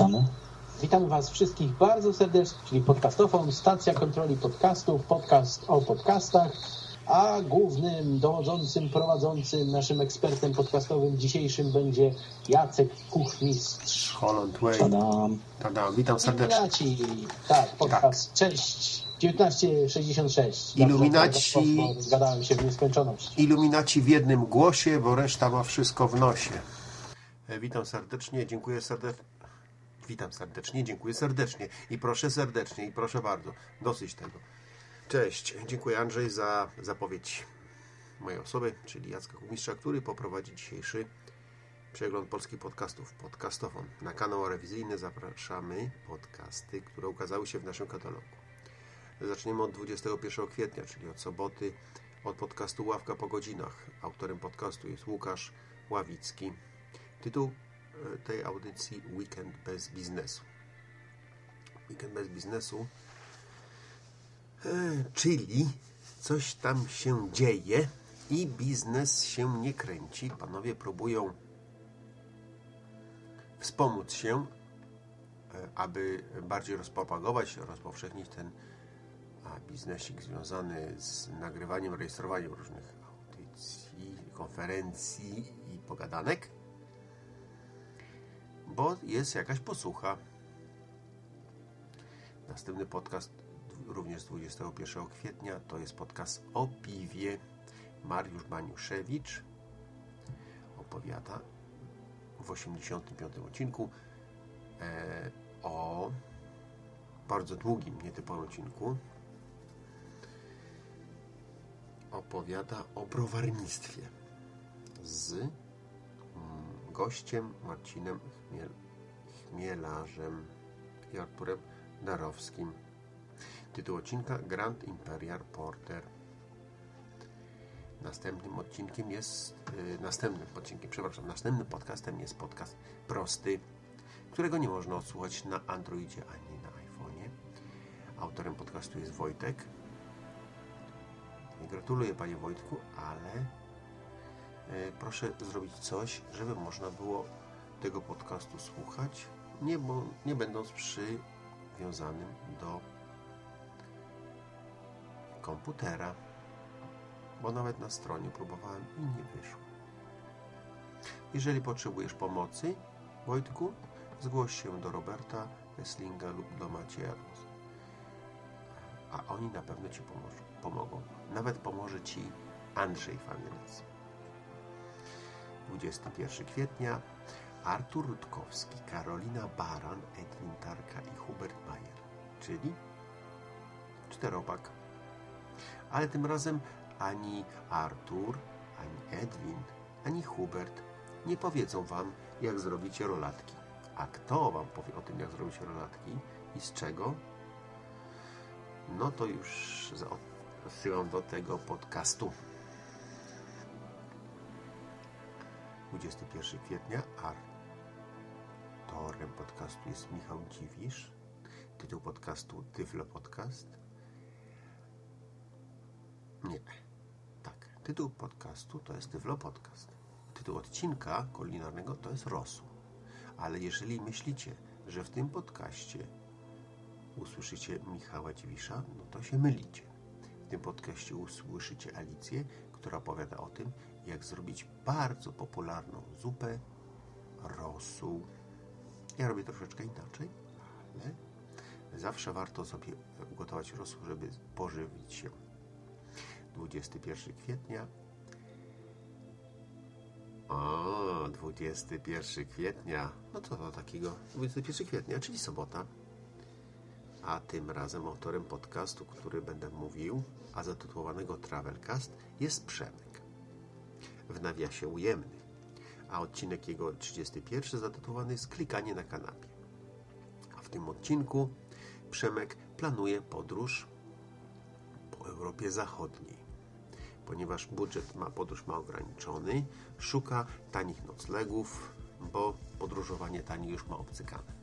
Witamy. Witamy Was wszystkich bardzo serdecznie, czyli Podcastofon, stacja kontroli podcastów, podcast o podcastach, a głównym dowodzącym, prowadzącym, naszym ekspertem podcastowym dzisiejszym będzie Jacek Kuchmistrz. Holland Way. Tadam. Tada, witam serdecznie. Iluminaci, tak, podcast, cześć, 1966. Iluminaci- bo Zgadałem się w nieskończoność. Iluminaci w jednym głosie, bo reszta ma wszystko w nosie. E, Witam serdecznie, dziękuję serdecznie. Witam serdecznie, dziękuję serdecznie. I proszę serdecznie, i proszę bardzo. Dosyć tego. Cześć, dziękuję Andrzej za zapowiedź mojej osoby, czyli Jacka Kumistrza, który poprowadzi dzisiejszy przegląd polskich podcastów, podcastofon. Na kanał rewizyjny zapraszamy podcasty, które ukazały się w naszym katalogu. Zaczniemy od 21 kwietnia, czyli od soboty, od podcastu Ławka po godzinach. Autorem podcastu jest Łukasz Ławicki. Tytuł tej audycji Weekend bez biznesu. Weekend bez biznesu, e, czyli coś tam się dzieje i biznes się nie kręci. Panowie próbują wspomóc się, e, aby bardziej rozpropagować, rozpowszechnić ten biznesik związany z nagrywaniem, rejestrowaniem różnych audycji, konferencji i pogadanek, bo jest jakaś posłucha. Następny podcast również z 21 kwietnia to jest podcast o piwie. Mariusz Baniuszewicz opowiada w 85 odcinku e, o bardzo długim, nietypowym odcinku opowiada o browarnictwie z gościem Marcinem Chmiel, Chmielarzem i Arturem Darowskim. Tytuł odcinka Grand Imperial Porter. Następnym odcinkiem jest, yy, następnym odcinkiem, przepraszam, następnym podcastem jest podcast prosty, którego nie można odsłuchać na Androidzie ani na iPhone'ie. Autorem podcastu jest Wojtek. Gratuluję Panie Wojtku, ale proszę zrobić coś, żeby można było tego podcastu słuchać, nie, bo, nie będąc przywiązanym do komputera, bo nawet na stronie próbowałem i nie wyszło. Jeżeli potrzebujesz pomocy, Wojtku, zgłoś się do Roberta Wesslinga lub do Macieja a oni na pewno Ci pomożą, pomogą. Nawet pomoże Ci Andrzej Famielec. 21 kwietnia Artur Rutkowski, Karolina Baran, Edwin Tarka i Hubert Mayer, czyli czteropak. Ale tym razem ani Artur, ani Edwin, ani Hubert nie powiedzą Wam, jak zrobić rolatki. A kto Wam powie o tym, jak zrobić rolatki i z czego? no to już odsyłam do tego podcastu. 21 kwietnia autorem podcastu jest Michał Dziwisz. Tytuł podcastu Tyflo Podcast. Nie. Tak. Tytuł podcastu to jest Tyflo Podcast. Tytuł odcinka kulinarnego to jest Rosół. Ale jeżeli myślicie, że w tym podcaście usłyszycie Michała Dziwisza, no to się mylicie. W tym podcaście usłyszycie Alicję, która opowiada o tym, jak zrobić bardzo popularną zupę rosół. Ja robię troszeczkę inaczej, ale zawsze warto sobie ugotować rosół, żeby pożywić się. 21 kwietnia o, 21 kwietnia. No to, to takiego 21 kwietnia, czyli sobota a tym razem autorem podcastu, który będę mówił, a zatytułowanego Travelcast, jest Przemek. W nawiasie ujemny, a odcinek jego 31 zatytułowany jest Klikanie na kanapie. A w tym odcinku Przemek planuje podróż po Europie Zachodniej. Ponieważ budżet ma podróż ma ograniczony, szuka tanich noclegów, bo podróżowanie tanie już ma obcykane.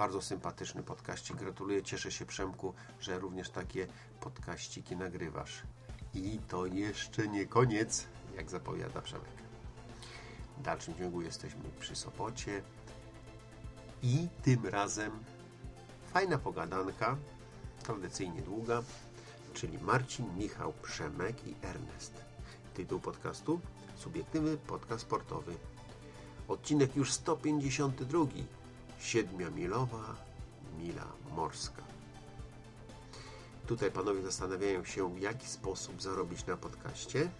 Bardzo sympatyczny podkaścik. Gratuluję, cieszę się Przemku, że również takie podkaściki nagrywasz. I to jeszcze nie koniec, jak zapowiada Przemek. W dalszym ciągu jesteśmy przy Sopocie. I tym razem fajna pogadanka, tradycyjnie długa, czyli Marcin, Michał, Przemek i Ernest. Tytuł podcastu Subiektywny podcast sportowy. Odcinek już 152. Siedmiomilowa mila morska. Tutaj panowie zastanawiają się, w jaki sposób zarobić na podcaście.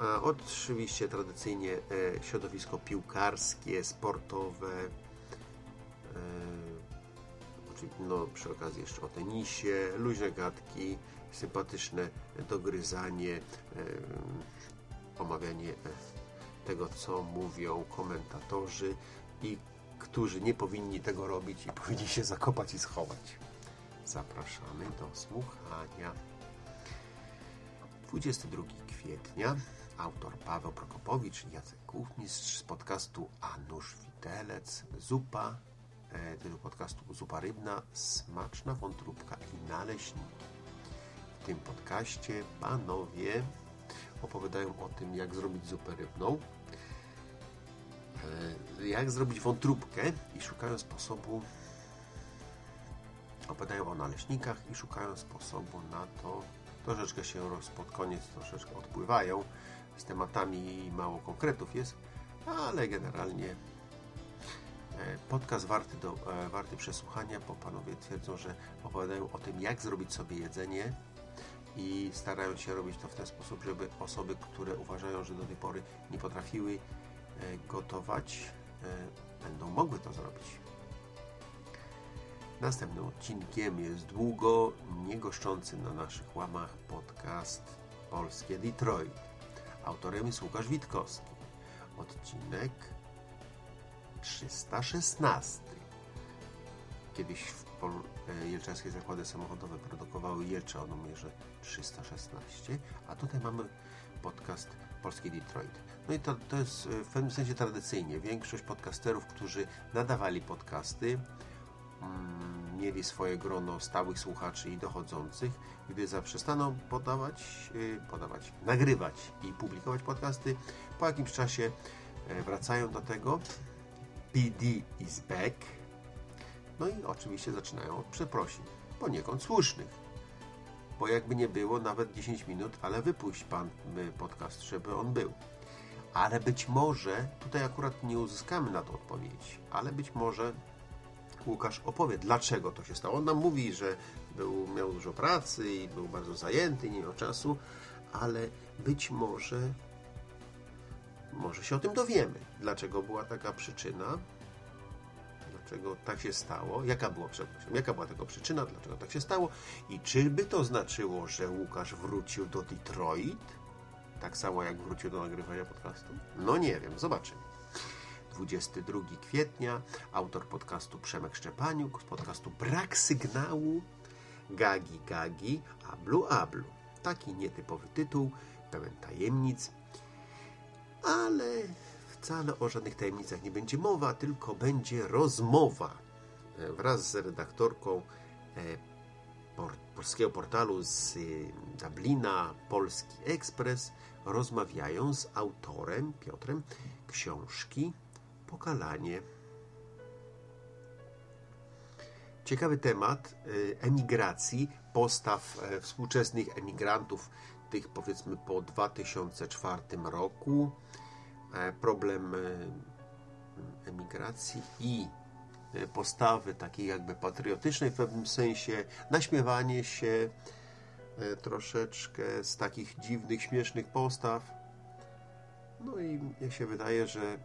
A oczywiście tradycyjnie e, środowisko piłkarskie, sportowe, e, no, przy okazji jeszcze o tenisie, luźne gadki, sympatyczne dogryzanie, e, omawianie tego, co mówią komentatorzy i którzy nie powinni tego robić i powinni się zakopać i schować. Zapraszamy do słuchania. 22 kwietnia autor Paweł Prokopowicz Jacek Kuchmistrz z podcastu Anusz Widelec Zupa e, tytuł podcastu Zupa Rybna Smaczna wątróbka i naleśniki. W tym podcaście panowie opowiadają o tym, jak zrobić zupę rybną, jak zrobić wątróbkę i szukają sposobu opowiadają o naleśnikach i szukają sposobu na to. Troszeczkę się roz, pod koniec troszeczkę odpływają z tematami mało konkretów jest, ale generalnie e, podcast warty, do, e, warty przesłuchania, bo panowie twierdzą, że opowiadają o tym, jak zrobić sobie jedzenie i starają się robić to w ten sposób, żeby osoby, które uważają, że do tej pory nie potrafiły e, gotować, będą mogły to zrobić. Następnym odcinkiem jest długo niegoszczący na naszych łamach podcast Polskie Detroit. Autorem jest Łukasz Witkowski. Odcinek 316. Kiedyś w Pol e, Jelczańskie Zakłady Samochodowe produkowały Jelcza o numerze 316, a tutaj mamy podcast Polski Detroit. No i to, to jest w pewnym sensie tradycyjnie. Większość podcasterów, którzy nadawali podcasty, mm, mieli swoje grono stałych słuchaczy i dochodzących. Gdy zaprzestaną podawać, y, podawać, nagrywać i publikować podcasty, po jakimś czasie e, wracają do tego. PD is back. No i oczywiście zaczynają od przeprosin, poniekąd słusznych. Bo jakby nie było, nawet 10 minut, ale wypuść Pan y, podcast, żeby on był. Ale być może, tutaj akurat nie uzyskamy na to odpowiedzi, ale być może Łukasz opowie, dlaczego to się stało. On nam mówi, że był, miał dużo pracy i był bardzo zajęty, nie miał czasu, ale być może może się o tym dowiemy. Dlaczego była taka przyczyna? Dlaczego tak się stało? Jaka była, przepraszam, jaka była tego przyczyna? Dlaczego tak się stało? I czy by to znaczyło, że Łukasz wrócił do Detroit? Tak samo jak wrócił do nagrywania podcastu? No nie wiem, zobaczymy. 22 kwietnia, autor podcastu Przemek Szczepaniuk, z podcastu Brak Sygnału, Gagi Gagi, Ablu Ablu. Taki nietypowy tytuł, pełen tajemnic, ale wcale o żadnych tajemnicach nie będzie mowa, tylko będzie rozmowa e, wraz z redaktorką e, polskiego portalu z e, Dublina, Polski Ekspres, rozmawiają z autorem Piotrem książki pokalanie. Ciekawy temat emigracji, postaw współczesnych emigrantów, tych powiedzmy po 2004 roku, problem e, emigracji i postawy takiej jakby patriotycznej w pewnym sensie, naśmiewanie się troszeczkę z takich dziwnych, śmiesznych postaw. No i mnie się wydaje, że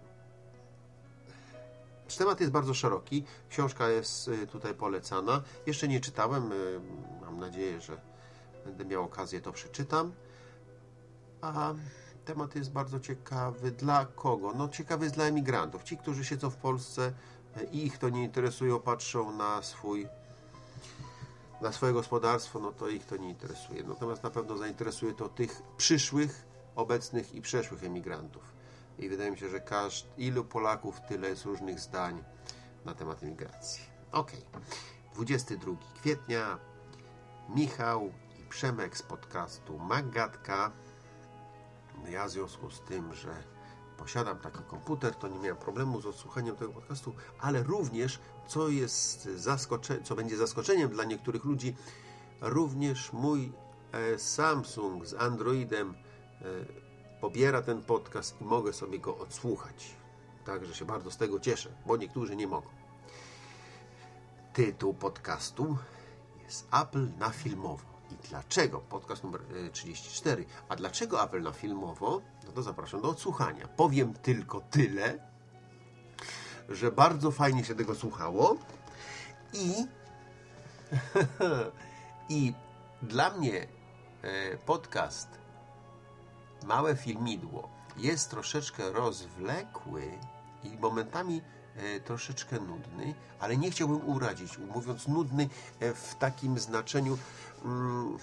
Temat jest bardzo szeroki. Książka jest tutaj polecana. Jeszcze nie czytałem. Mam nadzieję, że będę miał okazję, to przeczytam. A temat jest bardzo ciekawy. Dla kogo? No ciekawy jest dla emigrantów. Ci, którzy siedzą w Polsce i ich to nie interesuje, patrzą na swój na swoje gospodarstwo, no to ich to nie interesuje. Natomiast na pewno zainteresuje to tych przyszłych, obecnych i przeszłych emigrantów i wydaje mi się, że każdy, ilu Polaków, tyle jest różnych zdań na temat imigracji. Ok, 22 kwietnia Michał i Przemek z podcastu Magatka. Ja w związku z tym, że posiadam taki komputer, to nie miałem problemu z odsłuchaniem tego podcastu, ale również, co jest zaskocze, co będzie zaskoczeniem dla niektórych ludzi, również mój e, Samsung z Androidem e, pobiera ten podcast i mogę sobie go odsłuchać. Także się bardzo z tego cieszę, bo niektórzy nie mogą. Tytuł podcastu jest Apple na filmowo. I dlaczego? Podcast numer 34. A dlaczego Apple na filmowo? No to zapraszam do odsłuchania. Powiem tylko tyle, że bardzo fajnie się tego słuchało i i dla mnie podcast Małe Filmidło jest troszeczkę rozwlekły i momentami troszeczkę nudny, ale nie chciałbym urazić, mówiąc nudny w takim znaczeniu mm,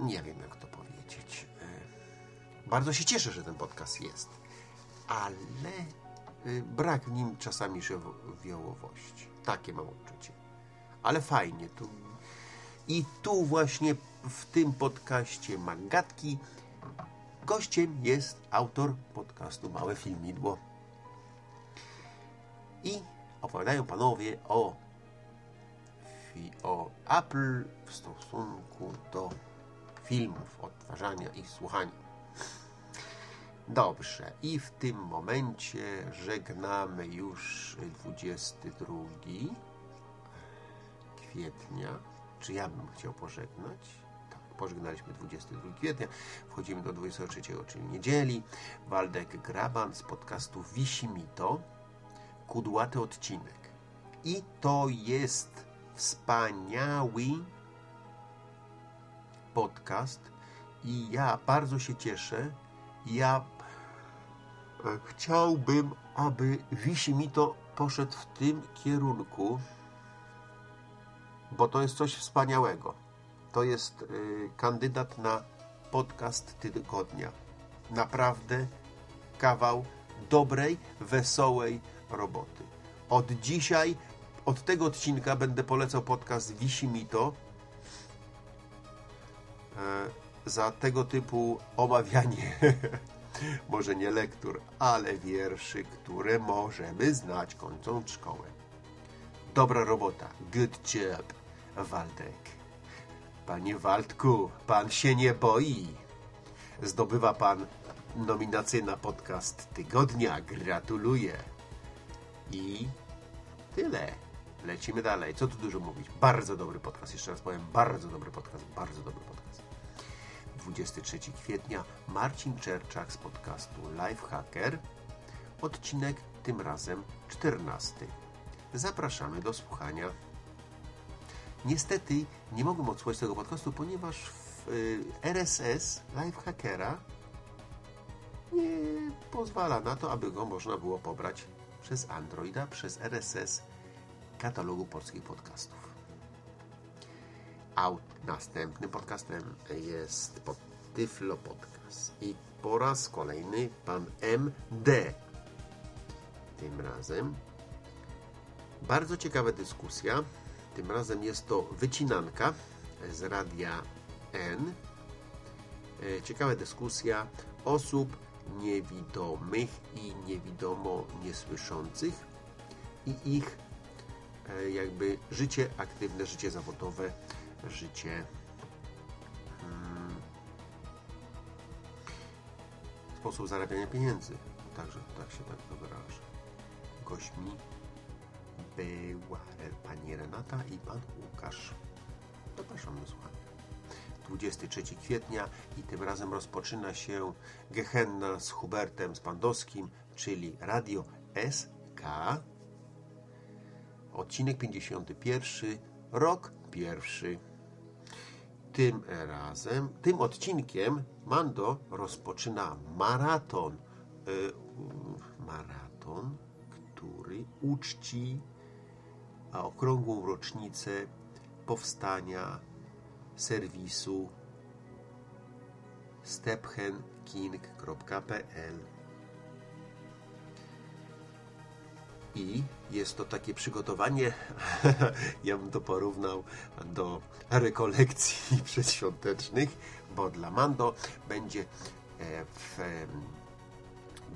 nie wiem jak to powiedzieć. Bardzo się cieszę, że ten podcast jest, ale brak w nim czasami żywiołowości. Takie mam odczucie. Ale fajnie. Tu... I tu właśnie w tym podcaście Magatki gościem jest autor podcastu Małe Filmidło. I opowiadają panowie o, o Apple w stosunku do filmów, odtwarzania i słuchania. Dobrze, i w tym momencie żegnamy już 22 kwietnia. Czy ja bym chciał pożegnać? Tak, pożegnaliśmy 22 kwietnia. Wchodzimy do 23, czyli niedzieli. Waldek Graban z podcastu Wisi mi to. Kudłaty odcinek. I to jest wspaniały podcast i ja bardzo się cieszę. Ja chciałbym, aby Wisi mi to poszedł w tym kierunku, bo to jest coś wspaniałego. To jest y, kandydat na podcast tygodnia. Naprawdę kawał dobrej, wesołej roboty. Od dzisiaj, od tego odcinka będę polecał podcast Wisi mi to e, za tego typu omawianie może nie lektur, ale wierszy, które możemy znać kończąc szkołę. Dobra robota. Good job, Waldek. Panie Waldku, pan się nie boi. Zdobywa pan nominację na podcast tygodnia. Gratuluję. I tyle. Lecimy dalej. Co tu dużo mówić? Bardzo dobry podcast. Jeszcze raz powiem, bardzo dobry podcast. Bardzo dobry podcast. 23 kwietnia Marcin Czerczak z podcastu Lifehacker. Odcinek tym razem 14. Zapraszamy do słuchania. Niestety nie mogłem odsłuchać tego podcastu, ponieważ w RSS Lifehackera nie pozwala na to, aby go można było pobrać przez Androida, przez RSS katalogu polskich podcastów. A następnym podcastem jest pod Tyflo Podcast. I po raz kolejny pan MD. Tym razem bardzo ciekawa dyskusja. Tym razem jest to wycinanka z radia N. Ciekawa dyskusja osób niewidomych i niewidomo niesłyszących i ich jakby życie aktywne, życie zawodowe, życie hmm, sposób zarabiania pieniędzy. Także tak się tak to wyraża. Gośćmi była pani Renata i pan Łukasz. Zapraszam do słuchania. 23 kwietnia i tym razem rozpoczyna się Gehenna z Hubertem Spandowskim, czyli Radio SK. Odcinek 51, rok pierwszy. Tym razem, tym odcinkiem Mando rozpoczyna maraton. Yy, maraton, który uczci okrągłą rocznicę powstania serwisu stephenking.pl i jest to takie przygotowanie, ja bym to porównał do rekolekcji przedświątecznych, bo dla Mando będzie w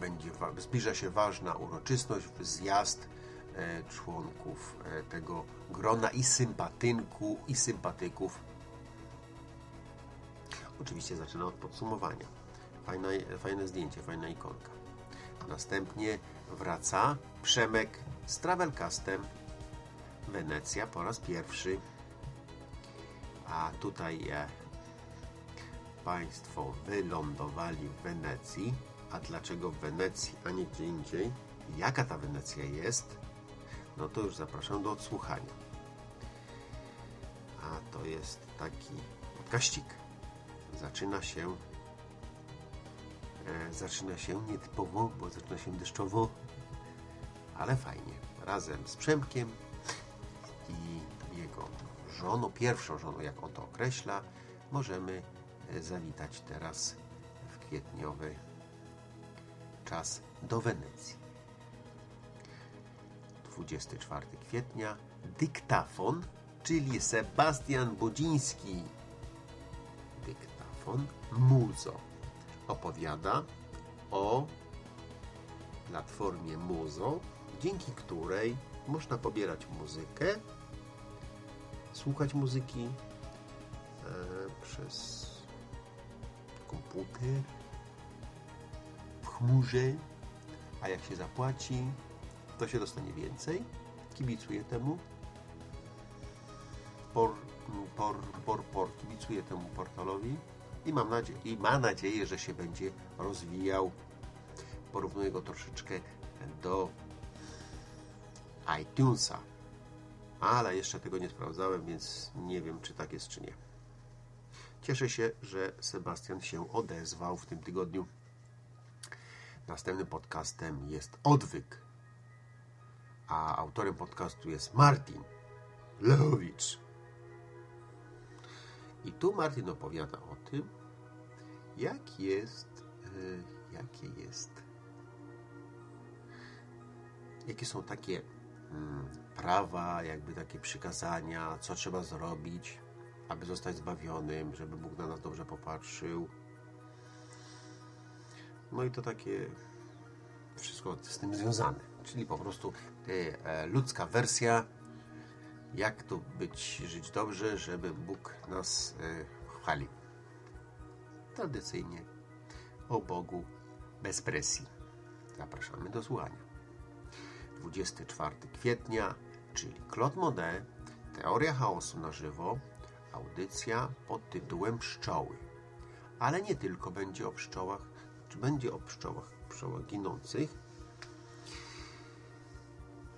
będzie, zbliża się ważna uroczystość, zjazd e, członków e, tego grona i sympatynku i sympatyków. Oczywiście zaczyna od podsumowania. Fajne, fajne zdjęcie, fajna ikonka. Następnie wraca Przemek z Travelcastem Wenecja po raz pierwszy. A tutaj e, Państwo wylądowali w Wenecji. A dlaczego w Wenecji, a nie gdzie indziej? Jaka ta Wenecja jest? No to już zapraszam do odsłuchania. A to jest taki podkaścik. Zaczyna się e, zaczyna się nietypowo, bo zaczyna się deszczowo, ale fajnie. Razem z Przemkiem i jego żoną, pierwszą żoną, jak on to określa, możemy e, zawitać teraz w kwietniowy czas do Wenecji. 24 kwietnia dyktafon, czyli Sebastian Budziński. Muzo opowiada o platformie Muzo, dzięki której można pobierać muzykę, słuchać muzyki e, przez komputer w chmurze, a jak się zapłaci, to się dostanie więcej. Kibicuję temu. Por, por, por, por, kibicuję temu portalowi i mam nadzieję, i ma nadzieję, że się będzie rozwijał. Porównuję go troszeczkę do iTunesa. Ale jeszcze tego nie sprawdzałem, więc nie wiem, czy tak jest, czy nie. Cieszę się, że Sebastian się odezwał w tym tygodniu. Następnym podcastem jest Odwyk, a autorem podcastu jest Martin Lechowicz. I tu Martin opowiada o tym, jak jest, yy, jakie jest, jakie są takie mm, prawa, jakby takie przykazania, co trzeba zrobić, aby zostać zbawionym, żeby Bóg na nas dobrze popatrzył. No i to takie wszystko z tym związane, czyli po prostu e, ludzka wersja, jak tu być, żyć dobrze, żeby Bóg nas e, chwalił. Tradycyjnie o Bogu bez presji. Zapraszamy do słuchania. 24 kwietnia, czyli Claude Monet, Teoria chaosu na żywo, audycja pod tytułem Pszczoły. Ale nie tylko będzie o pszczołach, czy będzie o pszczołach, pszczołach ginących,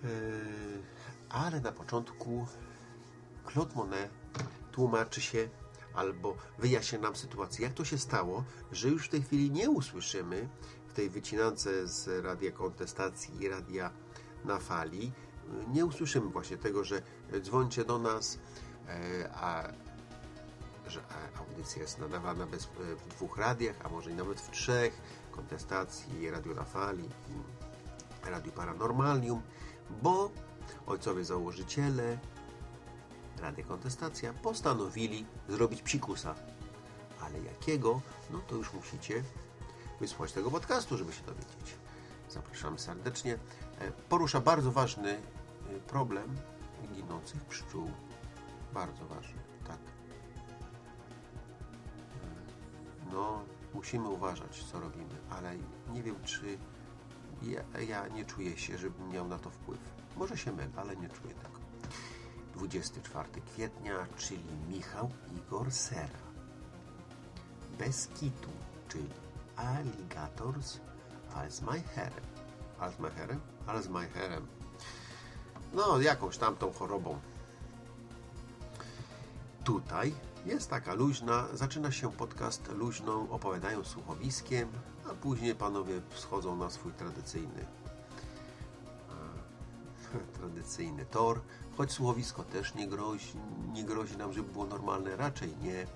yy, ale na początku Claude Monet tłumaczy się albo wyjaśnia nam sytuację, jak to się stało, że już w tej chwili nie usłyszymy w tej wycinance z radia kontestacji i radia na fali, nie usłyszymy właśnie tego, że dzwońcie do nas, e, a że audycja jest nadawana bez, e, w dwóch radiach, a może i nawet w trzech, kontestacji, Radio na Fali i Radio Paranormalium, bo ojcowie założyciele Radia Kontestacja postanowili zrobić psikusa. Ale jakiego? No to już musicie wysłuchać tego podcastu, żeby się dowiedzieć. Zapraszam serdecznie. E, porusza bardzo ważny e, problem ginących pszczół. Bardzo ważny, tak. no, musimy uważać, co robimy, ale nie wiem, czy ja, ja, nie czuję się, żebym miał na to wpływ. Może się mylę, ale nie czuję tego. 24 kwietnia, czyli Michał Igor Sera. Bez kitu, czyli Alligators Alzheimerem. Alzheimerem? Alzheimerem. No, jakąś tamtą chorobą. Tutaj jest taka luźna, zaczyna się podcast luźną, opowiadają słuchowiskiem, a później panowie schodzą na swój tradycyjny tradycyjny tor, choć słuchowisko też nie grozi, nie grozi nam, żeby było normalne, raczej nie,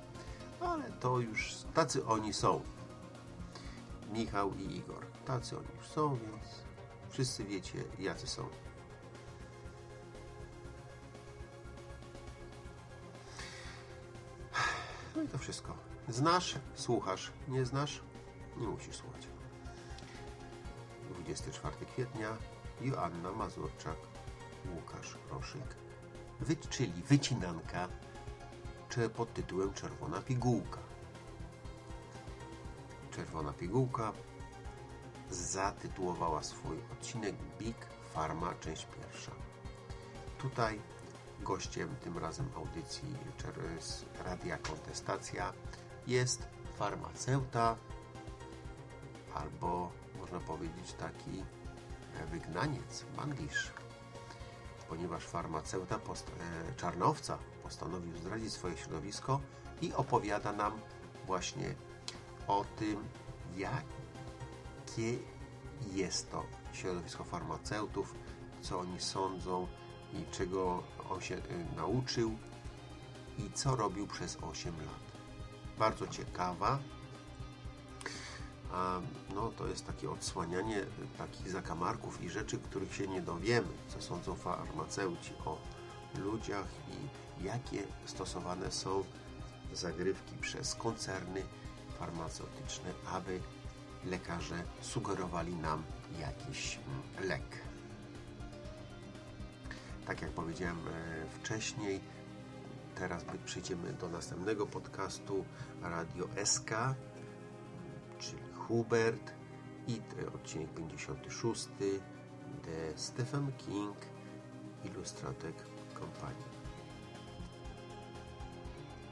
ale to już tacy oni są. Michał i Igor, tacy oni już są, więc wszyscy wiecie, jacy są. No i to wszystko. Znasz, słuchasz. Nie znasz, nie musisz słuchać. 24 kwietnia Joanna Mazurczak, Łukasz Roszyk, wy, czyli wycinanka czy pod tytułem Czerwona pigułka. Czerwona pigułka zatytułowała swój odcinek Big Pharma, część pierwsza. Tutaj gościem tym razem audycji z Radia Kontestacja jest farmaceuta albo można powiedzieć taki wygnaniec, manglisz, ponieważ farmaceuta e, Czarnowca postanowił zdradzić swoje środowisko i opowiada nam właśnie o tym, jakie jest to środowisko farmaceutów, co oni sądzą i czego on się e, nauczył i co robił przez 8 lat. Bardzo ciekawa, no, to jest takie odsłanianie takich zakamarków i rzeczy, których się nie dowiemy, co sądzą farmaceuci o ludziach i jakie stosowane są zagrywki przez koncerny farmaceutyczne, aby lekarze sugerowali nam jakiś mm, lek. Tak jak powiedziałem e, wcześniej, teraz przejdziemy do następnego podcastu Radio SK, Hubert i odcinek 56 The Stephen King Illustrated Company.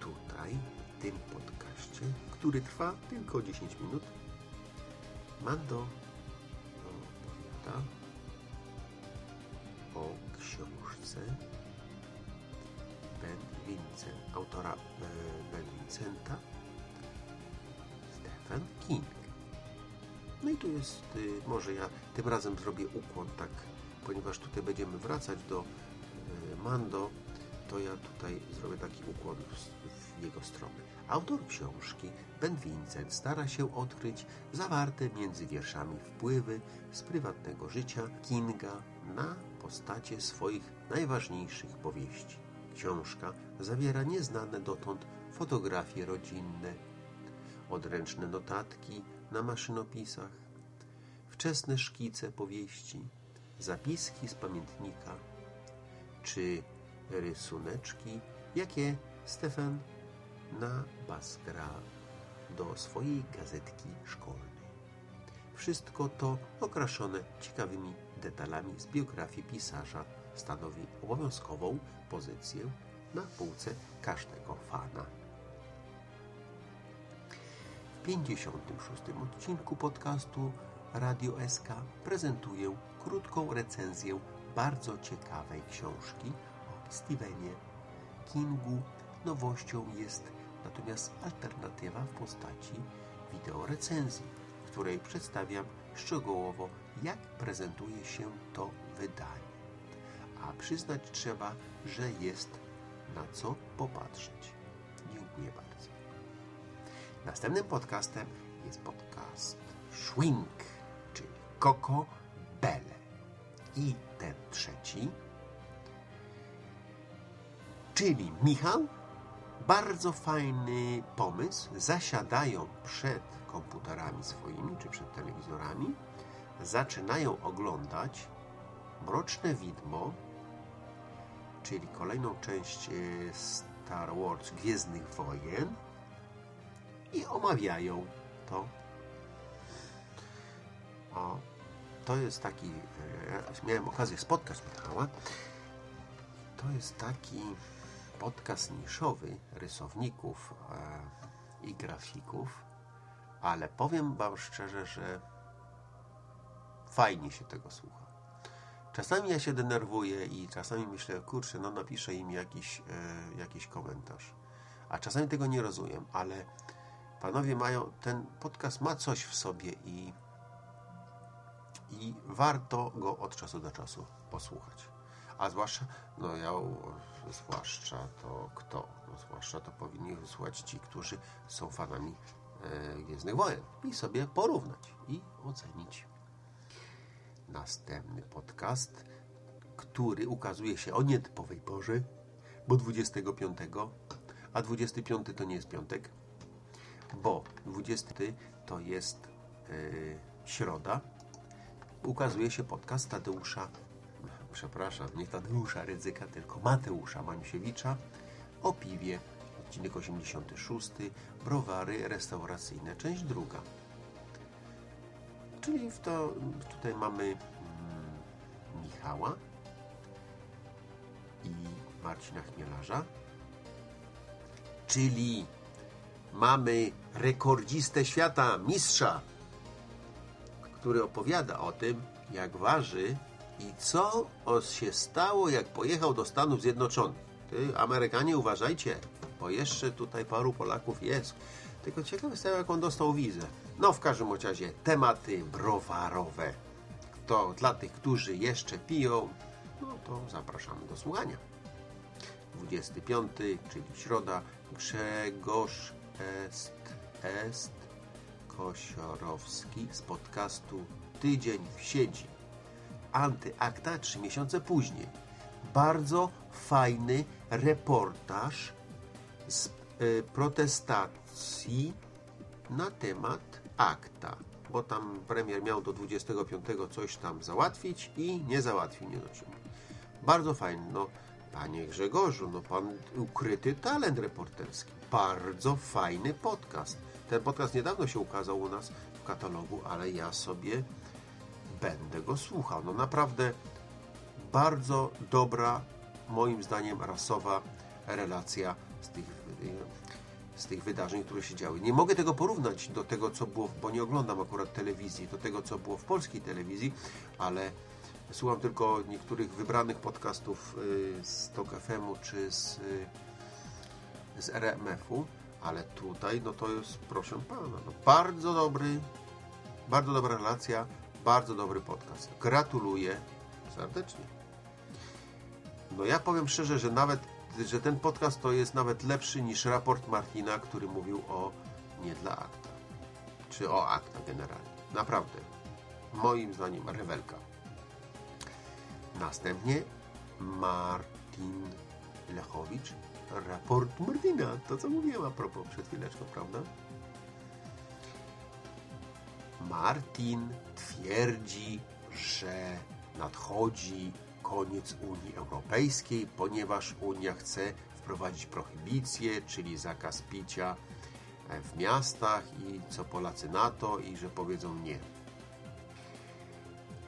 Tutaj, w tym podcaście, który trwa tylko 10 minut, Mando opowiada tu jest, y, może ja tym razem zrobię ukłon, tak, ponieważ tutaj będziemy wracać do y, Mando, to ja tutaj zrobię taki ukłon w jego stronę. Autor książki, Ben Vincent, stara się odkryć zawarte między wierszami wpływy z prywatnego życia Kinga na postacie swoich najważniejszych powieści. Książka zawiera nieznane dotąd fotografie rodzinne, odręczne notatki na maszynopisach, wczesne szkice powieści, zapiski z pamiętnika czy rysuneczki, jakie Stefan na gra do swojej gazetki szkolnej. Wszystko to okraszone ciekawymi detalami z biografii pisarza stanowi obowiązkową pozycję na półce każdego fana. 56. odcinku podcastu Radio SK prezentuję krótką recenzję bardzo ciekawej książki o Stephenie Kingu. Nowością jest natomiast alternatywa w postaci wideo recenzji, w której przedstawiam szczegółowo, jak prezentuje się to wydanie. A przyznać trzeba, że jest na co popatrzeć. Dziękuję bardzo. Następnym podcastem jest podcast Schwing, Coco Belle. I ten trzeci, czyli Michał, bardzo fajny pomysł. Zasiadają przed komputerami swoimi, czy przed telewizorami, zaczynają oglądać Mroczne Widmo, czyli kolejną część e, Star Wars Gwiezdnych Wojen, i omawiają to. To jest taki, e, miałem okazję spotkać Michała, to jest taki podcast niszowy rysowników e, i grafików, ale powiem Wam szczerze, że fajnie się tego słucha. Czasami ja się denerwuję i czasami myślę, kurczę, no napiszę im jakiś, e, jakiś komentarz. A czasami tego nie rozumiem, ale panowie mają, ten podcast ma coś w sobie i, i warto go od czasu do czasu posłuchać. A zwłaszcza, no ja, zwłaszcza to kto? No, zwłaszcza to powinni wysłuchać ci, którzy są fanami e, Gwiezdnych Wojen i sobie porównać i ocenić. Następny podcast, który ukazuje się o nietypowej porze, bo 25, a 25 to nie jest piątek, bo 20 to jest yy, środa ukazuje się podcast Tadeusza, przepraszam, nie Tadeusza Rydzyka, tylko Mateusza Mańsiewicza o piwie, odcinek 86, browary restauracyjne, część druga. Czyli w to, tutaj mamy mm, Michała i Marcina Chmielarza, czyli mamy rekordzistę świata, mistrza, który opowiada o tym, jak waży i co się stało, jak pojechał do Stanów Zjednoczonych. Ty, Amerykanie, uważajcie, bo jeszcze tutaj paru Polaków jest. Tylko ciekawe jest, jak on dostał wizę. No, w każdym razie tematy browarowe. To dla tych, którzy jeszcze piją, no to zapraszamy do słuchania. 25, czyli środa, Grzegorz Est, Est Kosiorowski z podcastu Tydzień w sieci. Antyakta trzy miesiące później. Bardzo fajny reportaż z y, protestacji na temat akta, bo tam premier miał do 25 coś tam załatwić i nie załatwił, nie dotrzymał. Bardzo fajny, no panie Grzegorzu, no pan ukryty talent reporterski. Bardzo fajny podcast. Ten podcast niedawno się ukazał u nas w katalogu, ale ja sobie będę go słuchał. No naprawdę bardzo dobra, moim zdaniem rasowa relacja z tych, z tych wydarzeń, które się działy. Nie mogę tego porównać do tego, co było, bo nie oglądam akurat telewizji, do tego, co było w polskiej telewizji, ale słucham tylko niektórych wybranych podcastów y, z TOK FM-u czy z, y, z RMF-u, ale tutaj, no to jest, proszę Pana, no bardzo dobry, bardzo dobra relacja, bardzo dobry podcast. Gratuluję serdecznie. No ja powiem szczerze, że nawet, że ten podcast to jest nawet lepszy niż raport Martina, który mówił o nie dla akta. Czy o akta generalnie. Naprawdę. Moim zdaniem rewelka. Następnie Martin Lechowicz. Raport Martina. To co mówiłem a propos przed chwileczką, prawda? Martin twierdzi, że nadchodzi koniec Unii Europejskiej, ponieważ Unia chce wprowadzić prohibicję, czyli zakaz picia w miastach i co Polacy na to i że powiedzą nie.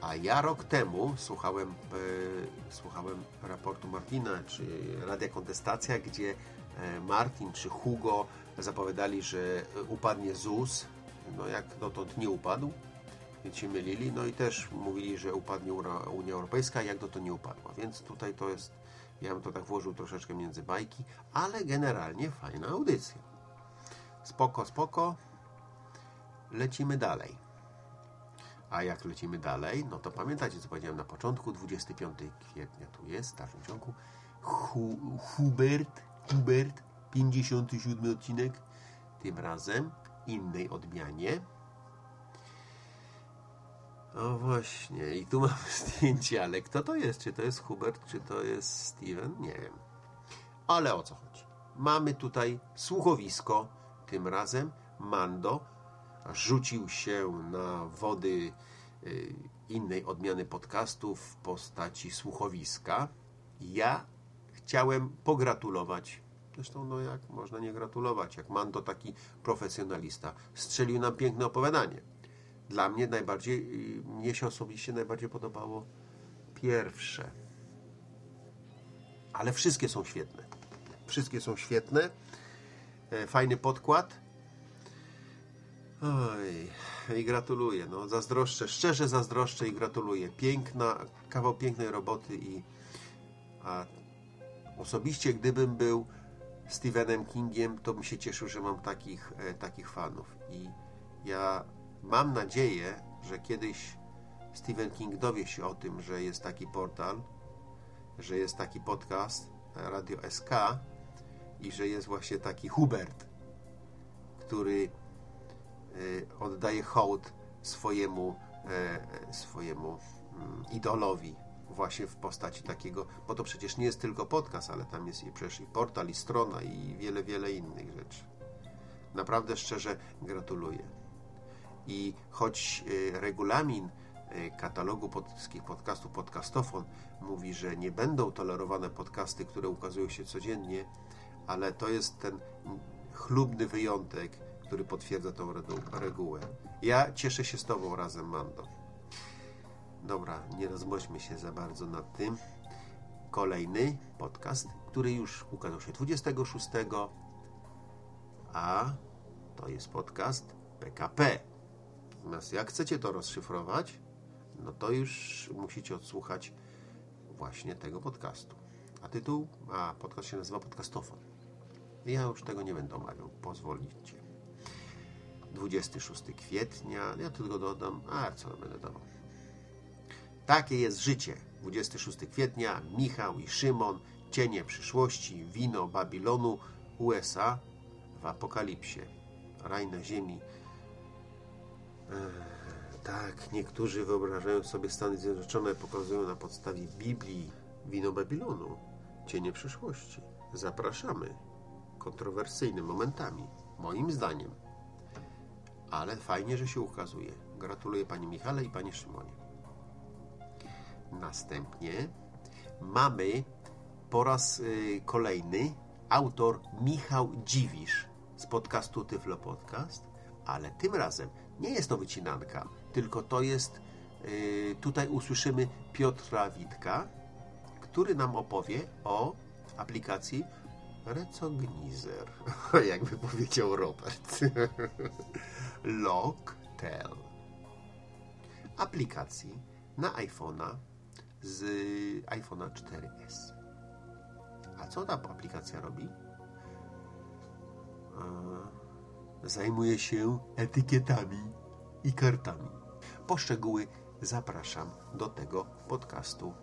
A ja rok temu słuchałem, e, słuchałem raportu Martina, czy Radia Kontestacja, gdzie e, Martin czy Hugo zapowiadali, że upadnie ZUS. No jak dotąd nie upadł, więc się mylili. No i też mówili, że upadnie Unia Europejska, jak dotąd nie upadła. Więc tutaj to jest, ja bym to tak włożył troszeczkę między bajki, ale generalnie fajna audycja. Spoko, spoko. Lecimy dalej. A jak lecimy dalej, no to pamiętacie, co powiedziałem na początku, 25 kwietnia tu jest, w dalszym ciągu, Hu Hubert, Hubert, 57 odcinek, tym razem innej odmianie. O właśnie, i tu mamy zdjęcie, ale kto to jest? Czy to jest Hubert, czy to jest Steven? Nie wiem. Ale o co chodzi? Mamy tutaj słuchowisko, tym razem Mando, rzucił się na wody y, innej odmiany podcastów w postaci słuchowiska. Ja chciałem pogratulować. Zresztą, no jak można nie gratulować, jak Mando taki profesjonalista. Strzelił nam piękne opowiadanie. Dla mnie najbardziej, y, mnie się osobiście najbardziej podobało pierwsze. Ale wszystkie są świetne. Wszystkie są świetne. E, fajny podkład Oj, i gratuluję. No, zazdroszczę, szczerze zazdroszczę i gratuluję. Piękna, kawał pięknej roboty i a osobiście gdybym był Stephenem Kingiem, to bym się cieszył, że mam takich, e, takich fanów. I ja mam nadzieję, że kiedyś Stephen King dowie się o tym, że jest taki portal, że jest taki podcast Radio SK i że jest właśnie taki Hubert, który oddaje hołd swojemu, e, swojemu mm, idolowi właśnie w postaci takiego, bo to przecież nie jest tylko podcast, ale tam jest i przecież i portal, i strona, i wiele, wiele innych rzeczy. Naprawdę szczerze gratuluję. I choć regulamin e, katalogu polskich podcastów Podcastofon mówi, że nie będą tolerowane podcasty, które ukazują się codziennie, ale to jest ten chlubny wyjątek, który potwierdza tą regułę. Ja cieszę się z Tobą razem, Mando. Dobra, nie rozmnożmy się za bardzo nad tym. Kolejny podcast, który już ukazał się 26, a to jest podcast PKP. Natomiast jak chcecie to rozszyfrować, no to już musicie odsłuchać właśnie tego podcastu. A tytuł, a podcast się nazywa Podcastofon. Ja już tego nie będę omawiał, pozwolicie. 26 kwietnia, ja tylko dodam, a co będę dawał. Takie jest życie. 26 kwietnia, Michał i Szymon, cienie przyszłości, wino Babilonu, USA w apokalipsie. Raj na ziemi. Tak, niektórzy wyobrażają sobie Stany Zjednoczone, pokazują na podstawie Biblii wino Babilonu, cienie przyszłości. Zapraszamy. Kontrowersyjnymi momentami, moim zdaniem. Ale fajnie, że się ukazuje. Gratuluję Pani Michale i Panie Szymonie. Następnie mamy po raz y, kolejny autor Michał Dziwisz z podcastu Tyflo Podcast, ale tym razem nie jest to wycinanka, tylko to jest, y, tutaj usłyszymy Piotra Witka, który nam opowie o aplikacji Recognizer, jakby powiedział Robert. Logtel. Aplikacji na iPhone'a z iPhone'a 4S. A co ta aplikacja robi? Zajmuje się etykietami i kartami. Poszczegóły zapraszam do tego podcastu.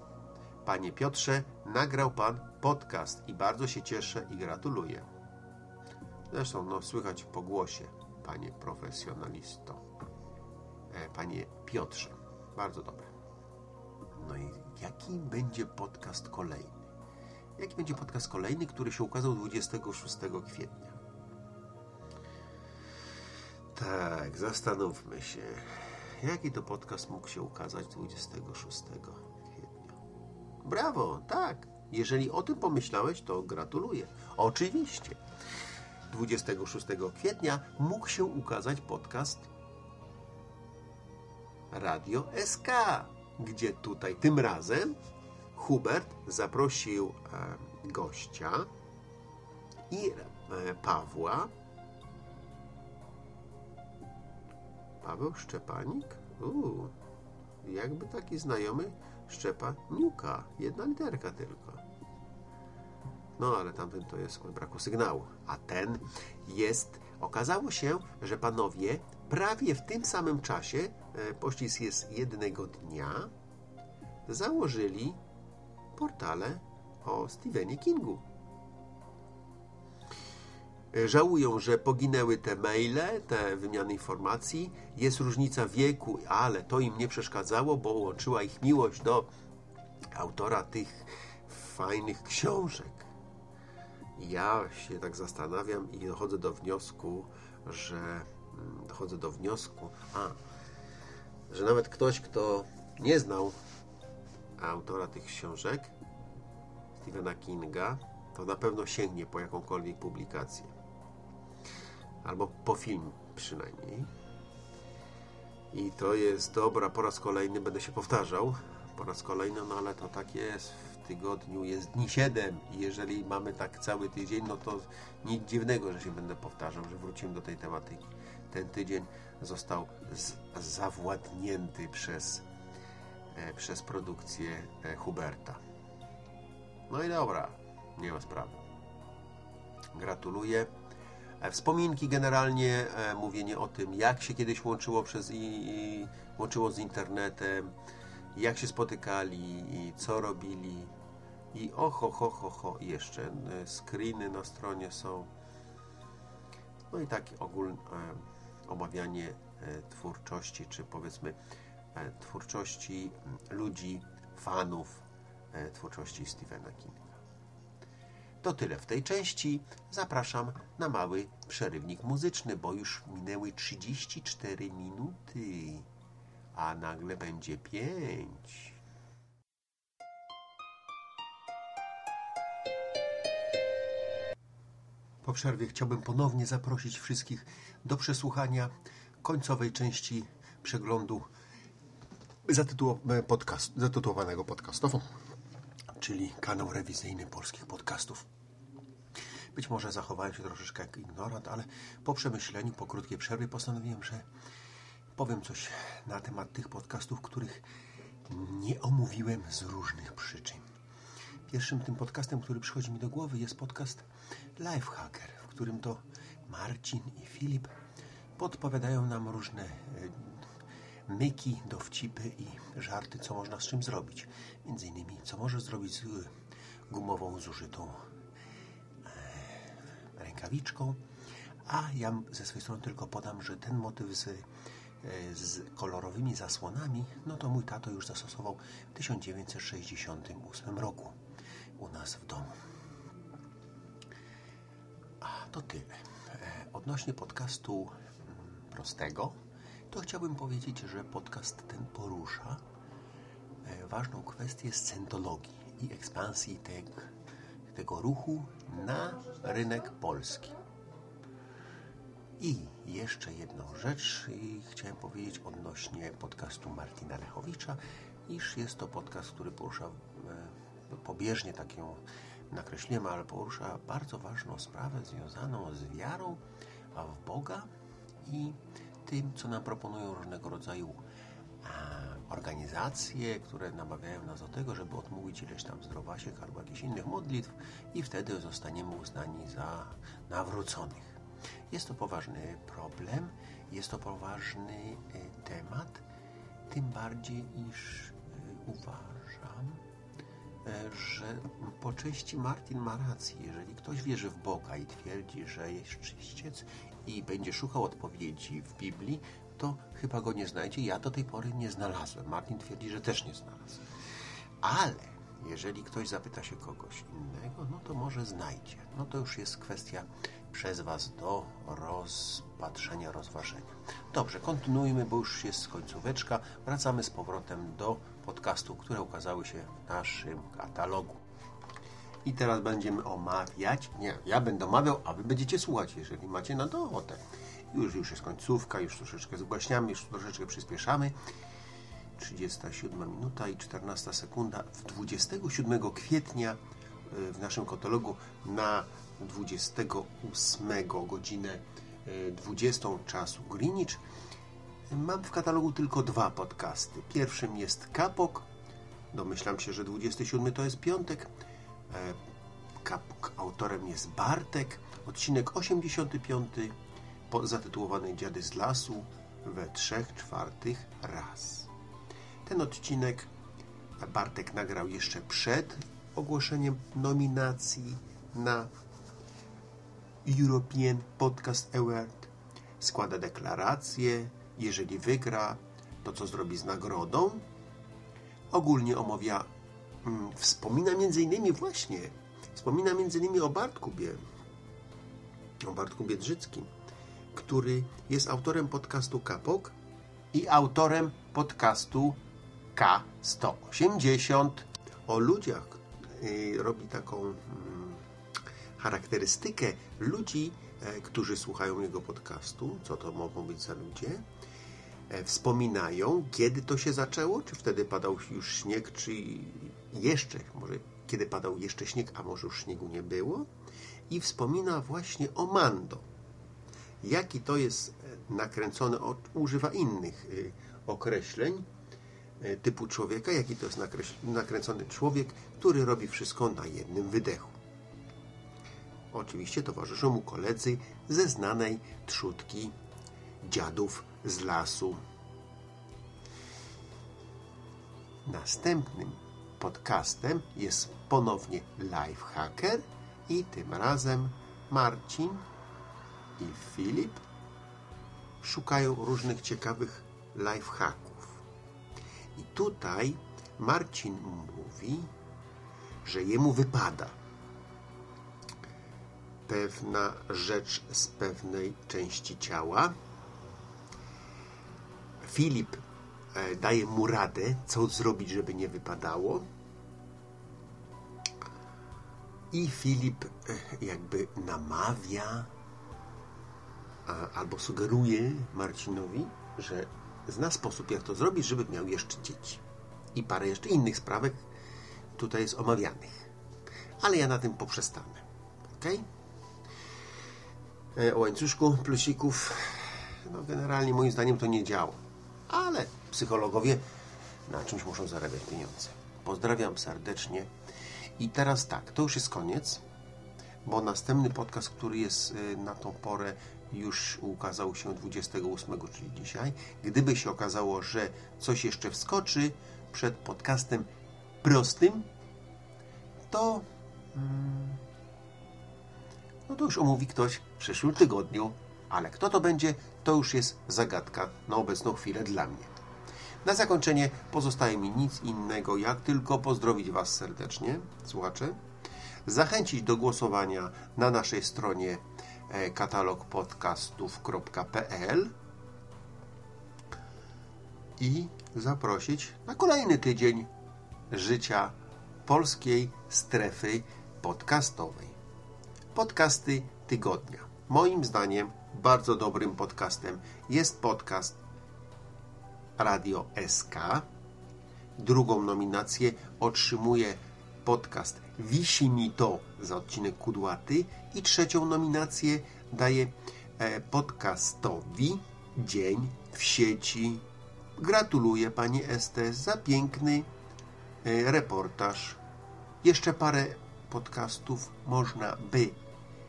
Panie Piotrze, nagrał Pan podcast i bardzo się cieszę i gratuluję. Zresztą, no, słychać po głosie, Panie profesjonalisto. E, panie Piotrze, bardzo dobre. No i jaki będzie podcast kolejny? Jaki będzie podcast kolejny, który się ukazał 26 kwietnia? Tak, zastanówmy się. Jaki to podcast mógł się ukazać 26 kwietnia? Brawo, tak. Jeżeli o tym pomyślałeś, to gratuluję. Oczywiście. 26 kwietnia mógł się ukazać podcast Radio SK gdzie tutaj tym razem Hubert zaprosił e, gościa i e, Pawła. Paweł Szczepanik? Uuu, jakby taki znajomy Szczepaniuka. Jedna literka tylko. No, ale tamten to jest od braku sygnału. A ten jest... Okazało się, że panowie prawie w tym samym czasie, e, pościsk jest jednego dnia, założyli portale o Stephenie Kingu. Żałują, że poginęły te maile, te wymiany informacji. Jest różnica wieku, ale to im nie przeszkadzało, bo łączyła ich miłość do autora tych fajnych książek. Ja się tak zastanawiam i dochodzę do wniosku, że Mm, dochodzę do wniosku, a, że nawet ktoś, kto nie znał autora tych książek, Stephena Kinga, to na pewno sięgnie po jakąkolwiek publikację. Albo po film przynajmniej. I to jest dobra, po raz kolejny będę się powtarzał. Po raz kolejny, no ale to tak jest. W tygodniu jest dni 7 i jeżeli mamy tak cały tydzień, no to nic dziwnego, że się będę powtarzał, że wrócimy do tej tematyki ten tydzień został zawładnięty przez, e, przez produkcję e, Huberta. No i dobra, nie ma sprawy. Gratuluję. E, wspominki generalnie, mówienie o tym, jak się kiedyś łączyło, przez i, łączyło z internetem, jak się spotykali i co robili. I oho, ho, ho, ho, jeszcze screeny na stronie są. No i taki ogólny omawianie e, twórczości, czy powiedzmy e, twórczości ludzi, fanów e, twórczości Stephena Kinga. To tyle w tej części. Zapraszam na mały przerywnik muzyczny, bo już minęły 34 minuty. a nagle będzie pięć. Po przerwie chciałbym ponownie zaprosić wszystkich do przesłuchania końcowej części przeglądu podcast, zatytułowanego podcastową, czyli kanał rewizyjny polskich podcastów. Być może zachowałem się troszeczkę jak ignorant, ale po przemyśleniu, po krótkiej przerwie postanowiłem, że powiem coś na temat tych podcastów, których nie omówiłem z różnych przyczyn. Pierwszym tym podcastem, który przychodzi mi do głowy jest podcast Lifehacker, w którym to Marcin i Filip podpowiadają nam różne e, myki, dowcipy i żarty, co można z czym zrobić. Między innymi, co może zrobić z gumową, zużytą e, rękawiczką. A ja ze swojej strony tylko podam, że ten motyw z, e, z kolorowymi zasłonami, no to mój tato już zastosował w 1968 roku u nas w domu. A to tyle. Odnośnie podcastu prostego, to chciałbym powiedzieć, że podcast ten porusza e, ważną kwestię scentologii i ekspansji tego, tego ruchu na rynek polski. I jeszcze jedną rzecz chciałem powiedzieć odnośnie podcastu Martina Lechowicza, iż jest to podcast, który porusza e, pobieżnie taką nakreślimy, ale porusza bardzo ważną sprawę związaną z wiarą w Boga i tym, co nam proponują różnego rodzaju organizacje, które namawiają nas do tego, żeby odmówić ileś tam zdrowasiek albo jakichś innych modlitw i wtedy zostaniemy uznani za nawróconych. Jest to poważny problem, jest to poważny y, temat, tym bardziej, iż y, uważam, że po części Martin ma rację. Jeżeli ktoś wierzy w Boga i twierdzi, że jest czyściec i będzie szukał odpowiedzi w Biblii, to chyba go nie znajdzie. Ja do tej pory nie znalazłem. Martin twierdzi, że też nie znalazł. Ale jeżeli ktoś zapyta się kogoś innego, no to może znajdzie. No to już jest kwestia przez Was do rozpatrzenia, rozważenia. Dobrze, kontynuujmy, bo już jest końcóweczka. Wracamy z powrotem do podcastów, które ukazały się w naszym katalogu. I teraz będziemy omawiać. Nie, ja będę omawiał, a wy będziecie słuchać, jeżeli macie na to ochotę. Już, już jest końcówka, już troszeczkę zgłaśniamy, już troszeczkę przyspieszamy. 37 minuta i 14 sekunda. 27 kwietnia w naszym katalogu na 28 godzinę 20 y, czasu Greenwich mam w katalogu tylko dwa podcasty. Pierwszym jest Kapok. Domyślam się, że 27 to jest piątek E, autorem jest Bartek. Odcinek 85 zatytułowany Dziady z lasu we trzech czwartych raz. Ten odcinek Bartek nagrał jeszcze przed ogłoszeniem nominacji na European Podcast Award. Składa deklarację, jeżeli wygra, to co zrobi z nagrodą. Ogólnie omawia Mm, wspomina między innymi właśnie, wspomina między innymi o Bartku Bie, o Bartku Biedrzyckim, który jest autorem podcastu Kapok i autorem podcastu K180 o ludziach. Y, robi taką mm, charakterystykę ludzi, e, którzy słuchają jego podcastu, co to mogą być za ludzie, e, wspominają, kiedy to się zaczęło, czy wtedy padał już śnieg, czy jeszcze, może kiedy padał jeszcze śnieg, a może już śniegu nie było, i wspomina właśnie o Mando. Jaki to jest e, nakręcony, używa innych y, określeń typu człowieka, jaki to jest nakręcony człowiek, który robi wszystko na jednym wydechu. Oczywiście towarzyszą mu koledzy ze znanej trzutki dziadów z lasu. Następnym podcastem jest ponownie Lifehacker i tym razem Marcin i Filip szukają różnych ciekawych lifehacków. I tutaj Marcin mówi, że jemu wypada pewna rzecz z pewnej części ciała. Filip e, daje mu radę, co zrobić, żeby nie wypadało. I Filip e, jakby namawia albo sugeruje Marcinowi, że zna sposób, jak to zrobić, żeby miał jeszcze dzieci. I parę jeszcze innych sprawek tutaj jest omawianych. Ale ja na tym poprzestanę. Ok? O łańcuszku plusików, no generalnie moim zdaniem to nie działa. Ale psychologowie na czymś muszą zarabiać pieniądze. Pozdrawiam serdecznie. I teraz tak, to już jest koniec, bo następny podcast, który jest y, na tą porę już ukazał się 28, czyli dzisiaj. Gdyby się okazało, że coś jeszcze wskoczy przed podcastem prostym, to mm, no to już omówi ktoś w przyszłym tygodniu, ale kto to będzie, to już jest zagadka na obecną chwilę dla mnie. Na zakończenie pozostaje mi nic innego, jak tylko pozdrowić Was serdecznie, słuchacze, zachęcić do głosowania na naszej stronie katalogpodcastów.pl i zaprosić na kolejny tydzień życia polskiej strefy podcastowej. Podcasty tygodnia. Moim zdaniem bardzo dobrym podcastem jest podcast Radio SK. Drugą nominację otrzymuje podcast Wisi mi to za odcinek Kudłaty i trzecią nominację daje e, podcastowi Dzień w sieci. Gratuluję Pani Estes za piękny e, reportaż. Jeszcze parę podcastów można by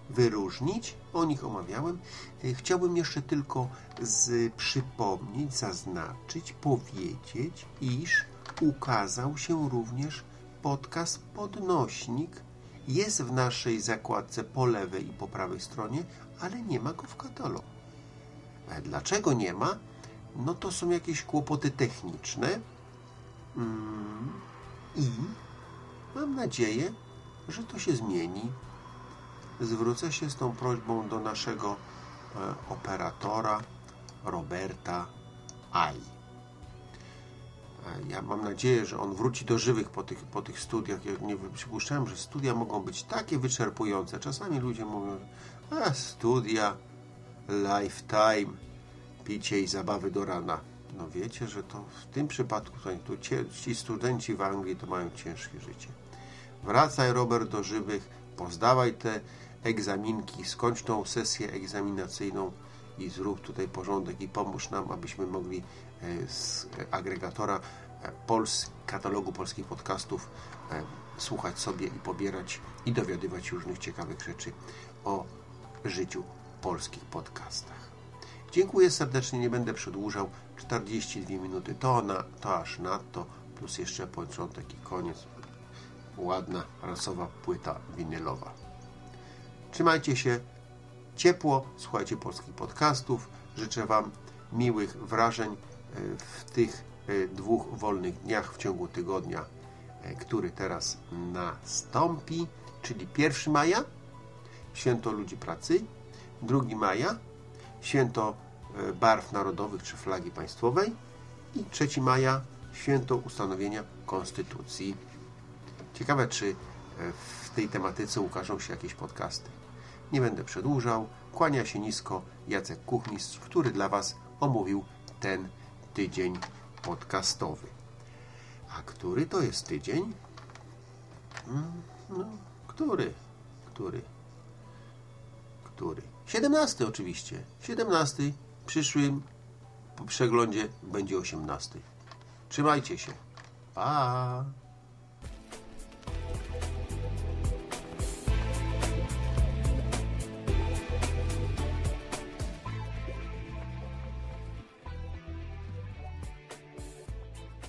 wyróżnić. O nich omawiałem. E, chciałbym jeszcze tylko z, przypomnieć, zaznaczyć, powiedzieć, iż ukazał się również podcast Podnośnik. Jest w naszej zakładce po lewej i po prawej stronie, ale nie ma go w katalogu. Dlaczego nie ma? No to są jakieś kłopoty techniczne. Mm, I mam nadzieję, że to się zmieni. Zwrócę się z tą prośbą do naszego e, operatora Roberta Ai. Ja mam nadzieję, że on wróci do żywych po tych, po tych studiach. Ja nie przypuszczałem, że studia mogą być takie wyczerpujące. Czasami ludzie mówią, a studia, lifetime, picie i zabawy do rana. No wiecie, że to w tym przypadku to, to ci studenci w Anglii to mają ciężkie życie. Wracaj Robert do żywych, pozdawaj te egzaminki, skończ tą sesję egzaminacyjną i zrób tutaj porządek i pomóż nam, abyśmy mogli z agregatora e, Pols, katalogu polskich podcastów e, słuchać sobie i pobierać i dowiadywać różnych ciekawych rzeczy o życiu polskich podcastach. Dziękuję serdecznie, nie będę przedłużał. 42 minuty to, na, to aż nadto, plus jeszcze początek i koniec. Ładna, rasowa płyta winylowa. Trzymajcie się ciepło, słuchajcie polskich podcastów. Życzę Wam miłych wrażeń e, w tych e, dwóch wolnych dniach w ciągu tygodnia, e, który teraz nastąpi, czyli 1 maja, święto ludzi pracy, 2 maja, święto barw narodowych czy flagi państwowej i 3 maja, święto ustanowienia Konstytucji. Ciekawe, czy w tej tematyce ukażą się jakieś podcasty. Nie będę przedłużał. Kłania się nisko Jacek Kuchmistrz, który dla Was omówił ten tydzień podcastowy. A który to jest tydzień? Mm, no, który? Który? Który? 17 oczywiście. 17. W przyszłym przeglądzie będzie 18. Trzymajcie się. Pa!